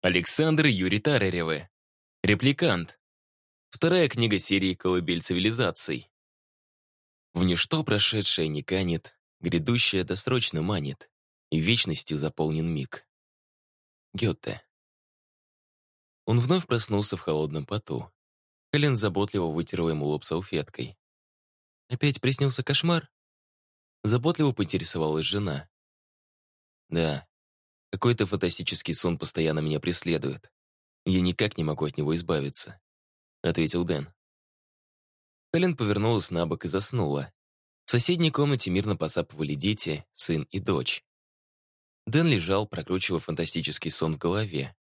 Александр Юрий Тараревы. Репликант. Вторая книга серии «Колыбель цивилизаций». В ничто прошедшее не канет, грядущее досрочно манит, и вечностью заполнен миг. Гёте. Он вновь проснулся в холодном поту. Хелен заботливо вытерла ему лоб салфеткой. «Опять приснился кошмар?» Заботливо поинтересовалась жена. «Да, какой-то фантастический сон постоянно меня преследует. Я никак не могу от него избавиться», — ответил Дэн. Хелен повернулась на бок и заснула. В соседней комнате мирно посапывали дети, сын и дочь. Дэн лежал, прокручивая фантастический сон в голове.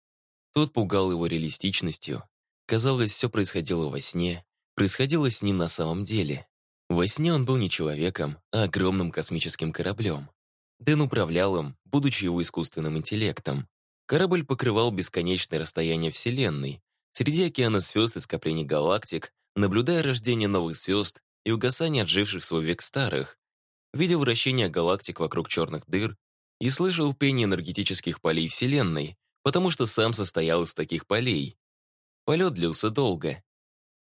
Тот пугал его реалистичностью. Казалось, все происходило во сне, происходило с ним на самом деле. Во сне он был не человеком, а огромным космическим кораблем. Дэн управлял им, будучи его искусственным интеллектом. Корабль покрывал бесконечное расстояние Вселенной, среди океана звезд и скоплений галактик, наблюдая рождение новых звезд и угасание отживших свой век старых, видел вращение галактик вокруг черных дыр и слышал пение энергетических полей Вселенной, потому что сам состоял из таких полей. Полет длился долго.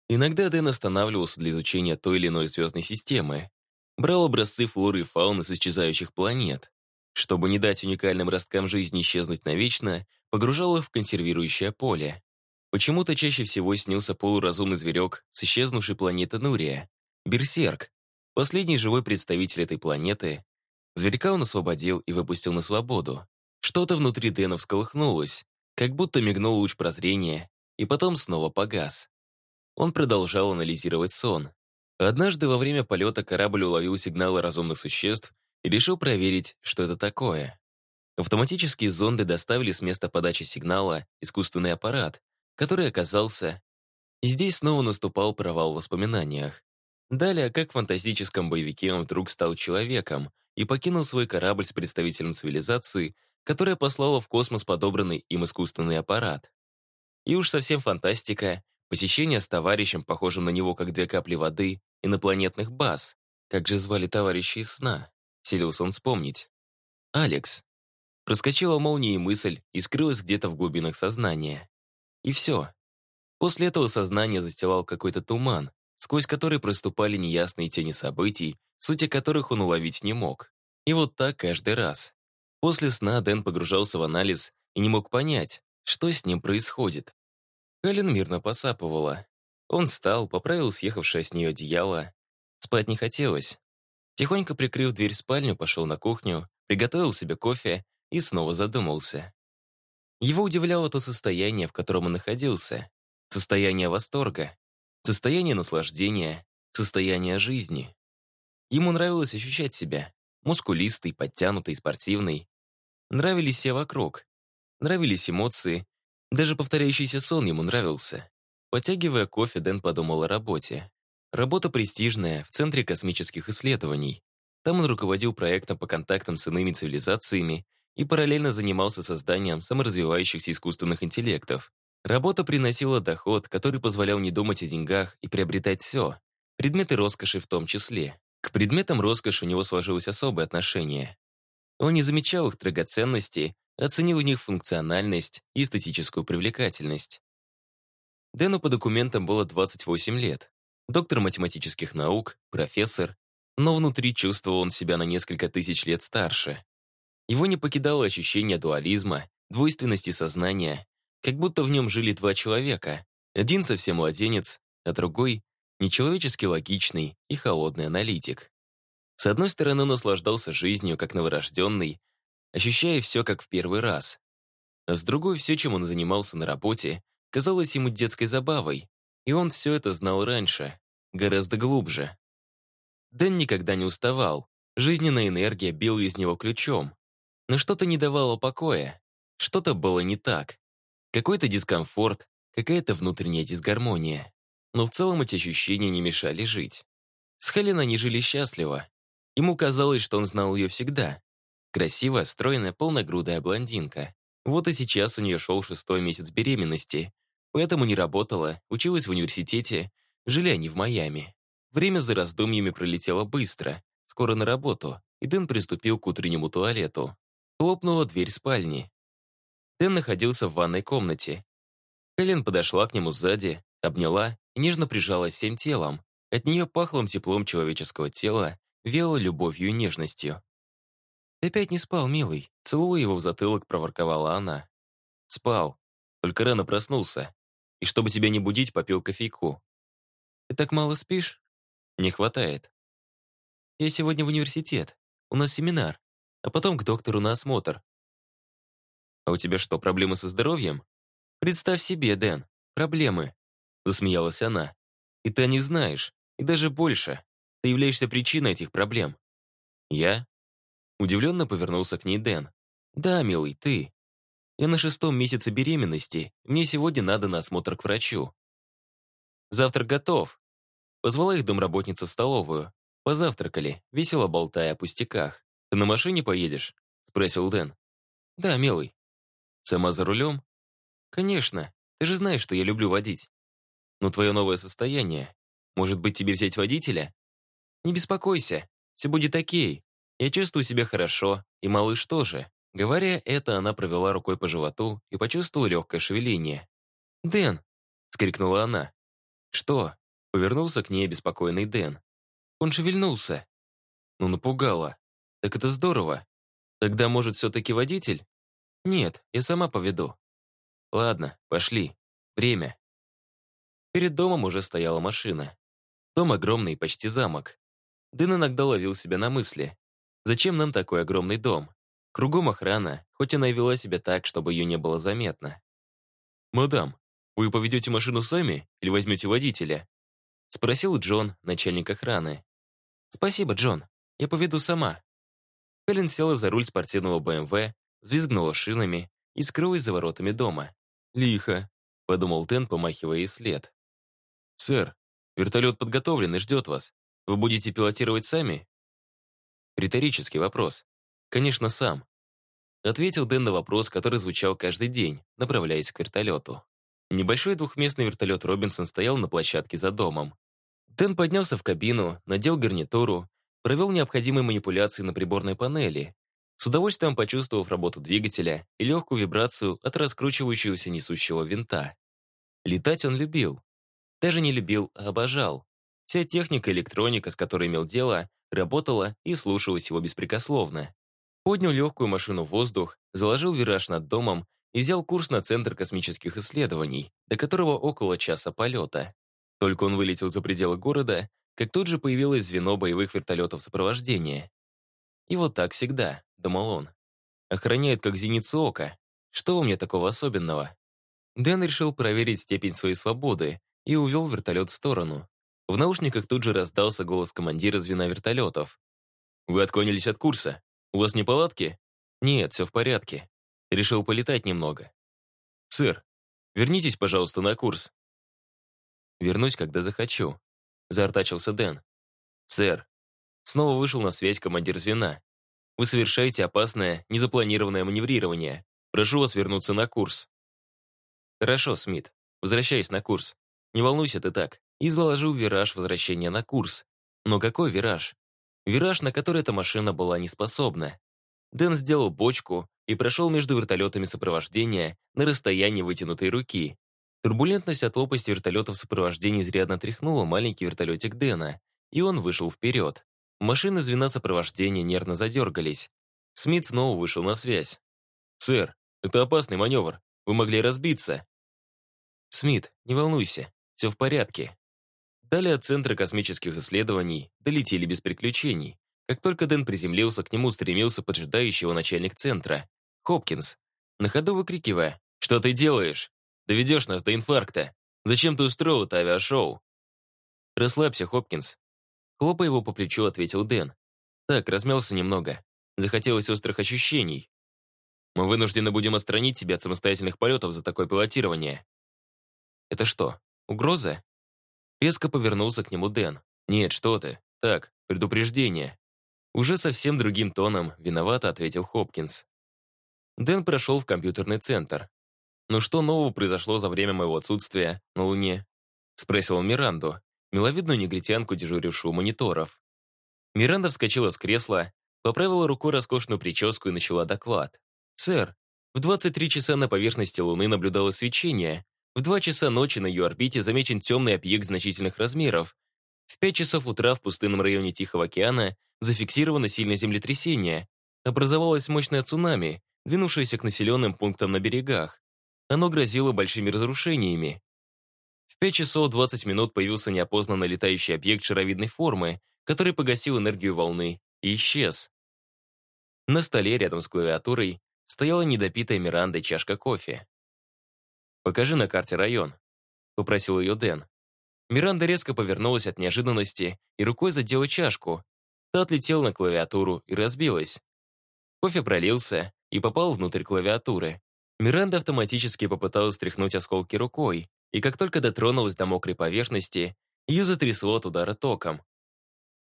Иногда Дэн останавливался для изучения той или иной звездной системы, брал образцы флоры и фауны с исчезающих планет, чтобы не дать уникальным росткам жизни исчезнуть навечно, погружал их в консервирующее поле. Почему-то чаще всего снился полуразумный зверек с исчезнувшей планеты Нурия, Берсерк, последний живой представитель этой планеты. Зверька он освободил и выпустил на свободу. Что-то внутри Дэна всколыхнулось, как будто мигнул луч прозрения, и потом снова погас. Он продолжал анализировать сон. Однажды во время полета корабль уловил сигналы разумных существ и решил проверить, что это такое. Автоматические зонды доставили с места подачи сигнала искусственный аппарат, который оказался... И здесь снова наступал провал в воспоминаниях. Далее, как в фантастическом боевике он вдруг стал человеком и покинул свой корабль с представителем цивилизации, которая послала в космос подобранный им искусственный аппарат. И уж совсем фантастика, посещение с товарищем, похожим на него как две капли воды, инопланетных баз. Как же звали товарища из сна? Селился он вспомнить. Алекс. Проскочила молнией мысль и скрылась где-то в глубинах сознания. И все. После этого сознание застилал какой-то туман, сквозь который проступали неясные тени событий, сути которых он уловить не мог. И вот так каждый раз. После сна Дэн погружался в анализ и не мог понять, что с ним происходит. Калин мирно посапывала. Он встал, поправил съехавшее с нее одеяло. Спать не хотелось. Тихонько прикрыв дверь в спальню, пошел на кухню, приготовил себе кофе и снова задумался. Его удивляло то состояние, в котором он находился. Состояние восторга, состояние наслаждения, состояние жизни. Ему нравилось ощущать себя мускулистый, подтянутый, спортивный. Нравились все вокруг. Нравились эмоции. Даже повторяющийся сон ему нравился. Потягивая кофе, Дэн подумал о работе. Работа престижная, в Центре космических исследований. Там он руководил проектом по контактам с иными цивилизациями и параллельно занимался созданием саморазвивающихся искусственных интеллектов. Работа приносила доход, который позволял не думать о деньгах и приобретать все, предметы роскоши в том числе. К предметам роскоши у него сложилось особое отношение. Он не замечал их драгоценности, оценил в них функциональность и эстетическую привлекательность. Дэну по документам было 28 лет. Доктор математических наук, профессор, но внутри чувствовал он себя на несколько тысяч лет старше. Его не покидало ощущение дуализма, двойственности сознания, как будто в нем жили два человека. Один совсем младенец, а другой — нечеловечески логичный и холодный аналитик. С одной стороны, он наслаждался жизнью, как новорожденный, ощущая все как в первый раз. А с другой, все, чем он занимался на работе, казалось ему детской забавой, и он все это знал раньше, гораздо глубже. Дэн никогда не уставал, жизненная энергия била из него ключом, но что-то не давало покоя, что-то было не так. Какой-то дискомфорт, какая-то внутренняя дисгармония. Но в целом эти ощущения не мешали жить. С Хелен они жили счастливо. Ему казалось, что он знал ее всегда. Красивая, стройная, полногрудая блондинка. Вот и сейчас у нее шел шестой месяц беременности. Поэтому не работала, училась в университете, жили они в Майами. Время за раздумьями пролетело быстро. Скоро на работу, и Дэн приступил к утреннему туалету. Хлопнула дверь спальни. Дэн находился в ванной комнате. Хелен подошла к нему сзади, обняла и нежно прижалась всем телом. От нее пахлым теплом человеческого тела, веяло любовью и нежностью. «Ты опять не спал, милый?» Целуя его в затылок, проворковала она. «Спал. Только рано проснулся. И чтобы тебя не будить, попил кофейку. Ты так мало спишь? Не хватает. Я сегодня в университет. У нас семинар. А потом к доктору на осмотр. А у тебя что, проблемы со здоровьем? Представь себе, Дэн, проблемы. Засмеялась она. И ты не знаешь. И даже больше. Ты являешься причиной этих проблем. Я? Удивленно повернулся к ней Дэн. Да, милый, ты. Я на шестом месяце беременности. Мне сегодня надо на осмотр к врачу. Завтрак готов. Позвала их домработница в столовую. Позавтракали, весело болтая о пустяках. «Ты на машине поедешь?» — спросил Дэн. «Да, милый». «Сама за рулем?» «Конечно. Ты же знаешь, что я люблю водить. Но твое новое состояние. Может быть, тебе взять водителя?» «Не беспокойся. Все будет окей. Я чувствую себя хорошо, и малыш тоже». Говоря это, она провела рукой по животу и почувствовала легкое шевеление. «Дэн!» — скрикнула она. «Что?» — повернулся к ней беспокойный Дэн. Он шевельнулся. Ну, напугало. Так это здорово. Тогда, может, все-таки водитель? Нет, я сама поведу. Ладно, пошли. Время. Перед домом уже стояла машина. Дом огромный, почти замок. Дэн иногда ловил себя на мысли. Зачем нам такой огромный дом? Кругом охрана, хоть она и вела себя так, чтобы ее не было заметно. «Мадам, вы поведете машину сами или возьмете водителя?» Спросил Джон, начальник охраны. «Спасибо, Джон. Я поведу сама». Хелен села за руль спортивного БМВ, взвизгнула шинами и скрылась за воротами дома. «Лихо», — подумал Тен, помахивая ей след. «Сэр, вертолет подготовлен и ждет вас. Вы будете пилотировать сами?» Риторический вопрос. «Конечно, сам», — ответил Дэн на вопрос, который звучал каждый день, направляясь к вертолету. Небольшой двухместный вертолет Робинсон стоял на площадке за домом. Дэн поднялся в кабину, надел гарнитуру, провел необходимые манипуляции на приборной панели, с удовольствием почувствовав работу двигателя и легкую вибрацию от раскручивающегося несущего винта. Летать он любил. Даже не любил, а обожал. Вся техника и электроника, с которой имел дело, работала и слушалась его беспрекословно. Поднял легкую машину в воздух, заложил вираж над домом и взял курс на Центр космических исследований, до которого около часа полета. Только он вылетел за пределы города, как тут же появилось звено боевых вертолетов сопровождения. И вот так всегда, думал он. Охраняет как зеницу ока. Что у меня такого особенного? Дэн решил проверить степень своей свободы и увел вертолет в сторону. В наушниках тут же раздался голос командира звена вертолетов. «Вы отклонились от курса. У вас неполадки?» «Нет, все в порядке. Решил полетать немного». «Сэр, вернитесь, пожалуйста, на курс. Вернусь, когда захочу», — заортачился Дэн. «Сэр». Снова вышел на связь командир звена. «Вы совершаете опасное, незапланированное маневрирование. Прошу вас вернуться на курс». «Хорошо, Смит. Возвращаюсь на курс. Не волнуйся ты так». И заложил вираж возвращения на курс. Но какой вираж? Вираж, на который эта машина была не способна. Дэн сделал бочку и прошел между вертолетами сопровождения на расстоянии вытянутой руки. Турбулентность от лопасти вертолетов сопровождения изрядно тряхнула маленький вертолетик Дэна, и он вышел вперед. Машины звена сопровождения нервно задергались. Смит снова вышел на связь. «Сэр, это опасный маневр. Вы могли разбиться». «Смит, не волнуйся, все в порядке». Далее от Центра космических исследований долетели без приключений. Как только Дэн приземлился, к нему стремился поджидающий его начальник центра, Хопкинс, на ходу выкрикивая «Что ты делаешь?» Доведешь нас до инфаркта. Зачем ты устроил это авиашоу?» «Расслабься, Хопкинс». Хлопая его по плечу, ответил Дэн. «Так, размялся немного. Захотелось острых ощущений. Мы вынуждены будем отстранить тебя от самостоятельных полетов за такое пилотирование». «Это что, угроза?» Резко повернулся к нему Дэн. «Нет, что ты. Так, предупреждение». Уже совсем другим тоном виновато ответил Хопкинс. Дэн прошел в компьютерный центр. «Ну что нового произошло за время моего отсутствия на Луне?» Спросил он Миранду, миловидную негритянку, дежурившую у мониторов. Миранда вскочила с кресла, поправила рукой роскошную прическу и начала доклад. «Сэр, В 23 часа на поверхности Луны наблюдалось свечение, в 2 часа ночи на ее орбите замечен темный объект значительных размеров, в 5 часов утра в пустынном районе Тихого океана зафиксировано сильное землетрясение, образовалось мощное цунами, двинувшееся к населенным пунктам на берегах. Оно грозило большими разрушениями. В 5 часов 20 минут появился неопознанный летающий объект шаровидной формы, который погасил энергию волны и исчез. На столе рядом с клавиатурой стояла недопитая Мирандой чашка кофе. «Покажи на карте район», — попросил ее Дэн. Миранда резко повернулась от неожиданности и рукой задела чашку. Та отлетела на клавиатуру и разбилась. Кофе пролился и попал внутрь клавиатуры. Миранда автоматически попыталась стряхнуть осколки рукой, и как только дотронулась до мокрой поверхности, ее затрясло от удара током.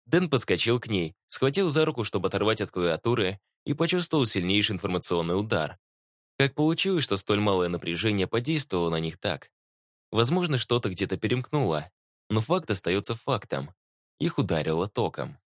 Дэн подскочил к ней, схватил за руку, чтобы оторвать от клавиатуры, и почувствовал сильнейший информационный удар. Как получилось, что столь малое напряжение подействовало на них так? Возможно, что-то где-то перемкнуло, но факт остается фактом. Их ударило током.